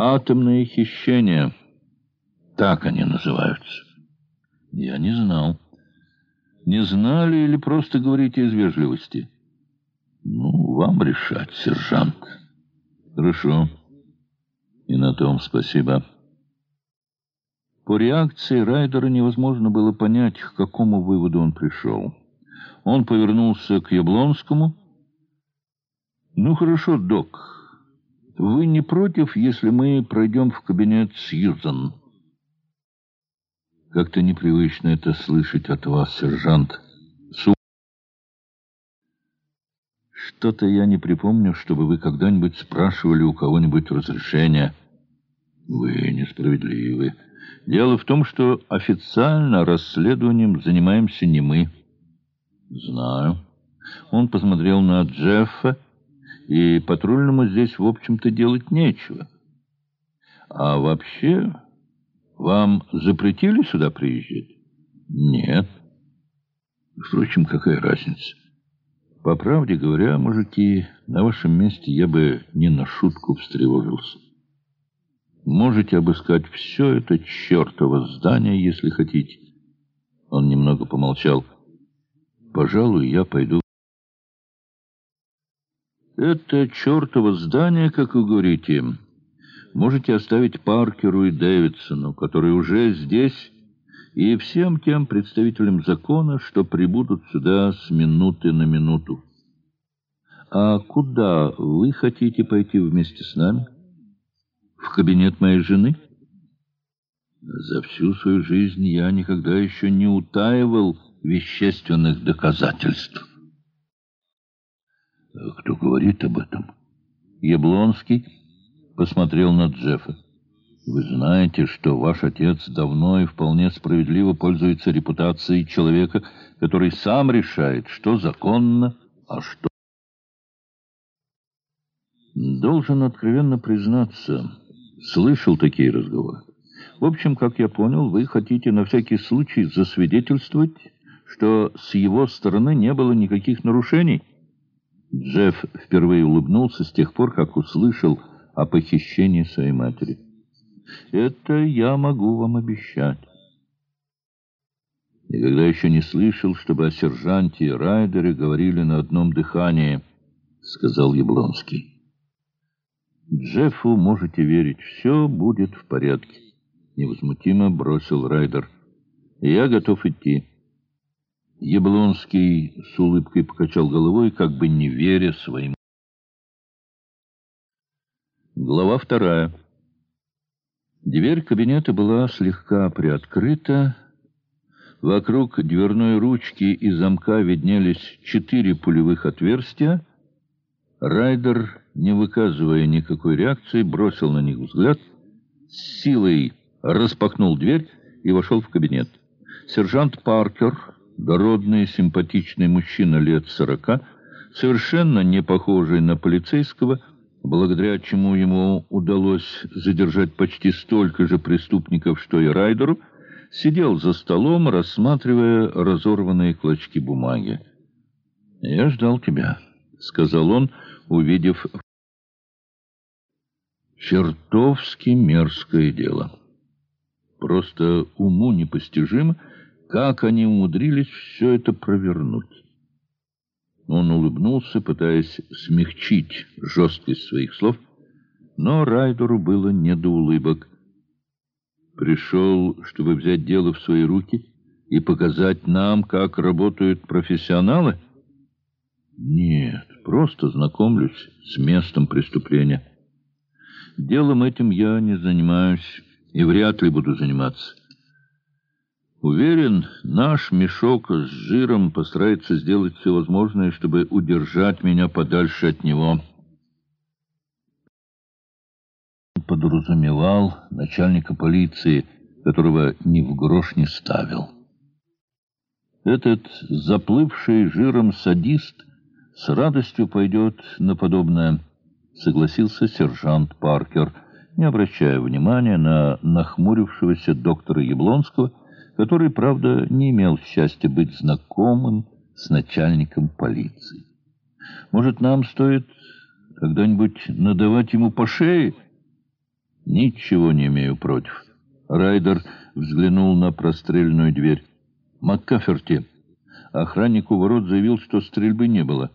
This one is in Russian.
Атомные хищения. Так они называются. Я не знал. Не знали или просто говорите из вежливости? Ну, вам решать, сержант. Хорошо. И на том спасибо. По реакции Райдера невозможно было понять, к какому выводу он пришел. Он повернулся к Яблонскому. «Ну хорошо, док, вы не против, если мы пройдем в кабинет Сьюзан?» «Как-то непривычно это слышать от вас, сержант». «Что-то я не припомню, чтобы вы когда-нибудь спрашивали у кого-нибудь разрешения». «Вы несправедливы». Дело в том, что официально расследованием занимаемся не мы. Знаю. Он посмотрел на Джеффа, и патрульному здесь, в общем-то, делать нечего. А вообще, вам запретили сюда приезжать? Нет. Впрочем, какая разница? По правде говоря, мужики, на вашем месте я бы не на шутку встревожился. Можете обыскать все это чертово здание, если хотите. Он немного помолчал. Пожалуй, я пойду. Это чертово здание, как вы говорите, можете оставить Паркеру и Дэвидсону, которые уже здесь, и всем тем представителям закона, что прибудут сюда с минуты на минуту. А куда вы хотите пойти вместе с нами? в кабинет моей жены? За всю свою жизнь я никогда еще не утаивал вещественных доказательств. Кто говорит об этом? Яблонский посмотрел на Джеффа. Вы знаете, что ваш отец давно и вполне справедливо пользуется репутацией человека, который сам решает, что законно, а что... Должен откровенно признаться слышал такие разговоры. В общем, как я понял, вы хотите на всякий случай засвидетельствовать, что с его стороны не было никаких нарушений? Джефф впервые улыбнулся с тех пор, как услышал о похищении своей матери. «Это я могу вам обещать». Никогда еще не слышал, чтобы о сержанте и райдере говорили на одном дыхании, — сказал Яблонский. Джеффу можете верить, все будет в порядке. Невозмутимо бросил Райдер. Я готов идти. Яблонский с улыбкой покачал головой, как бы не веря своим. Глава вторая. Дверь кабинета была слегка приоткрыта. Вокруг дверной ручки и замка виднелись четыре пулевых отверстия. Райдер не выказывая никакой реакции, бросил на них взгляд, с силой распахнул дверь и вошел в кабинет. Сержант Паркер, дородный, симпатичный мужчина лет сорока, совершенно не похожий на полицейского, благодаря чему ему удалось задержать почти столько же преступников, что и Райдеру, сидел за столом, рассматривая разорванные клочки бумаги. «Я ждал тебя», — сказал он, увидев Чертовски мерзкое дело. Просто уму непостижимо, как они умудрились все это провернуть. Он улыбнулся, пытаясь смягчить жесткость своих слов, но Райдеру было не до улыбок. Пришел, чтобы взять дело в свои руки и показать нам, как работают профессионалы? Нет, просто знакомлюсь с местом преступления. Делом этим я не занимаюсь и вряд ли буду заниматься. Уверен, наш мешок с жиром постарается сделать все возможное, чтобы удержать меня подальше от него. Подразумевал начальника полиции, которого ни в грош не ставил. Этот заплывший жиром садист с радостью пойдет на подобное согласился сержант Паркер, не обращая внимания на нахмурившегося доктора Яблонского, который, правда, не имел счастья быть знакомым с начальником полиции. «Может, нам стоит когда-нибудь надавать ему по шее?» Ничего не имею против. Райдер взглянул на простреленную дверь. «Маккаферти». Охранник у ворот заявил, что стрельбы не было.